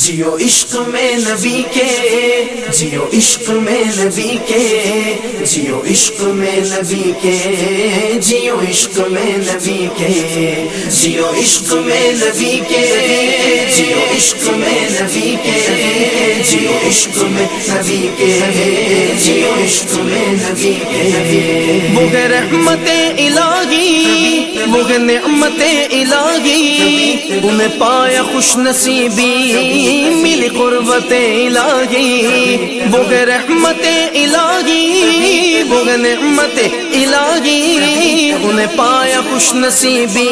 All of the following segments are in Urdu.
جیو عشق میں نبی کے، جیو عشق میں نبی کے، جیو عشق میں نبی کے، جیو عشق میں نبی کے، جیو عشق میں نبی کے، جیو عشق میں نبی کے، جیو عشق میں نبی کے، جیو عشق میں نبی کے۔ وہ رحمت الہی وہ نعمت الہی انہیں پایا خوش نصیبی، ملی قربت الہی بغ رحمت الہی بغ نعمت الہی، انہیں پایا خوش نصیبی،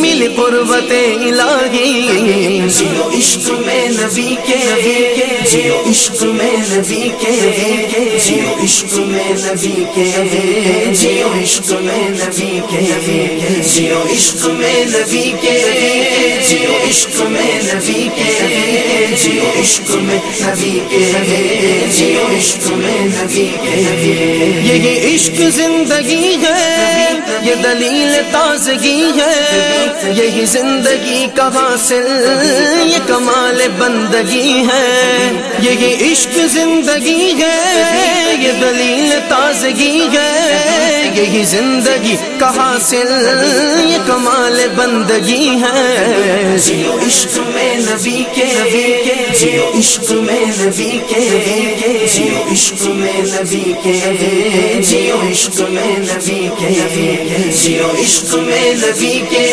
ملی قربت الہی۔ عشق میں نبی کے جیو عشق میں نبی کے جیو عشق میں نبی کے جیو عشق میں نبی کے جیو عشق میں نبی کے جیو عشق میں نبی کے جیو عشق میں نبی کے جیو عشق میں نبی کے یہ عشق زندگی ہے دلیل تازگی ہے۔ یہی زندگی کا حاصل، یہ کمال بندگی ہے۔ یہی عشق زندگی ہے، یہ دلیل تازگی ہے۔ یہی زندگی کا حاصل یہ کمال بندگی ہے؟ جیو عشق میں نبی کے، جیو عشق میں نبی کے، جیو عشق میں نبی کے، جیو عشق میں نبی کے، جیو عشق میں نبی کے،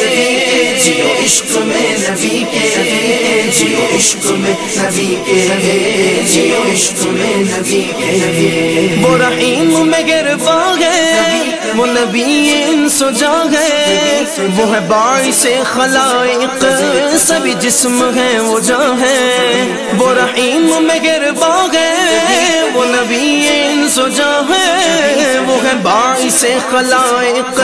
جیو عشق میں نبی کے، جیو عشق میں نبی کے، جیو عشق میں نبی کے۔ وہ رحیم میں گرفا ہے۔ وہ نبی سجا ہے، وہ ہے باعث خلائق، سبھی جسم ہے وہ جا ہے وہ رحیم میں گربا ہے، وہ نبی سجا ہے۔ وہ ہے باعث خلائق،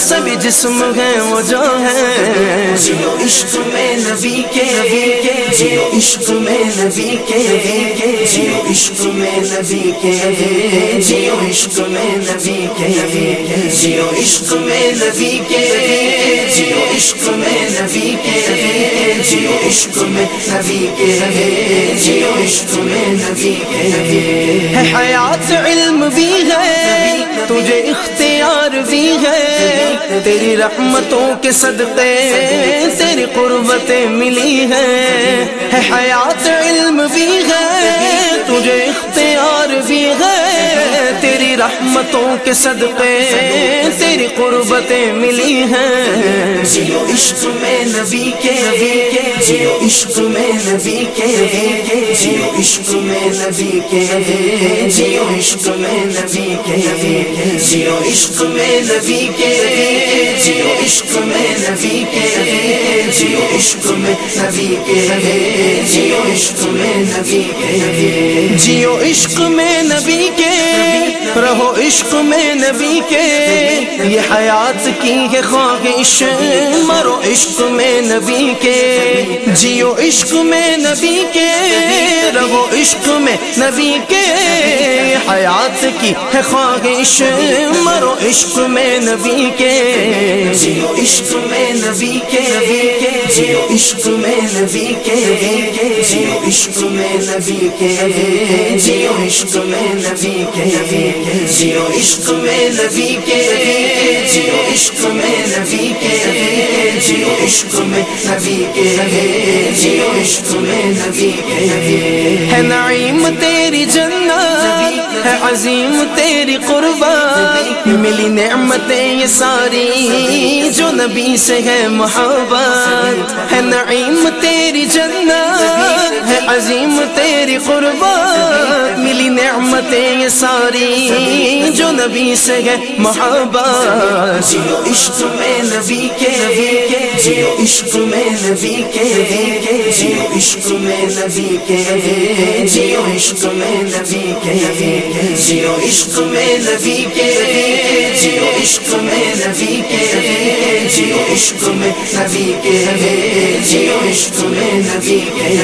سبھی جسم ہے وہ جا ہے جیو عشق میں نبی کے، جیو عشق میں نبی کے۔ عشق میں نبی کے جیو عشق میں نبی کے جیو عشق میں نبی کے جیو عشق میں نبی کے جیو عشق میں نبی کے جیو عشق میں نبی کے حیات علم بھی ہے، تجھے اختیار بھی ہے۔ تیری رحمتوں کے صدقے، تیری قربتیں ملی ہے حیات علم بھی ہے تیری رحمتوں کے صدقے تیری قربتیں ملی ہیں۔ جیو عشق میں نبی کے جیو عشق میں نبی کے جیو عشق میں نبی کے جیو عشق میں نبی کے جیو عشق میں نبی کے جیو عشق میں نبی کے جیو عشق میں نبی کے جیو عشق میں نبی کے جیو عشق میں نبی کے رہو عشق میں نبی کے۔ یہ حیات کی ہے خواہش۔ مرو عشق میں نبی کے۔ جیو عشق میں نبی کے۔ رہو عشق میں نبی کے حیات کی ہے خواہش۔ مرو عشق میں نبی کے۔ جیو عشق میں نبی کے۔ جیو عشق میں نبی کے۔ جیو عشق میں نبی کے۔ جیو عشق میں نبی کے۔ جیو عشق میں نبی کے۔ جیو عشق میں نبی کے۔ جیو عشق میں نبی کے جیو عشق میں نبی کے ہے نعیم تیری جنت ہے عظیم تیری قربت۔ ملی نعمتیں یہ ساری جو نبی سے ہے محبت۔ ہے نعیم تیری جنت ہے عظیم تیری قربت۔ ملی نعمتیں یہ ساری جو نبی سے ہے محبت۔ جیو عشق میں نبی کے جیو عشق میں نبی کے جیو عشق میں نبی کے جیو عشق میں نبی کے جیو عشق میں نبی کے جیو عشق میں نبی کے جیو عشق میں نبی کے جیو عشق میں نبی کے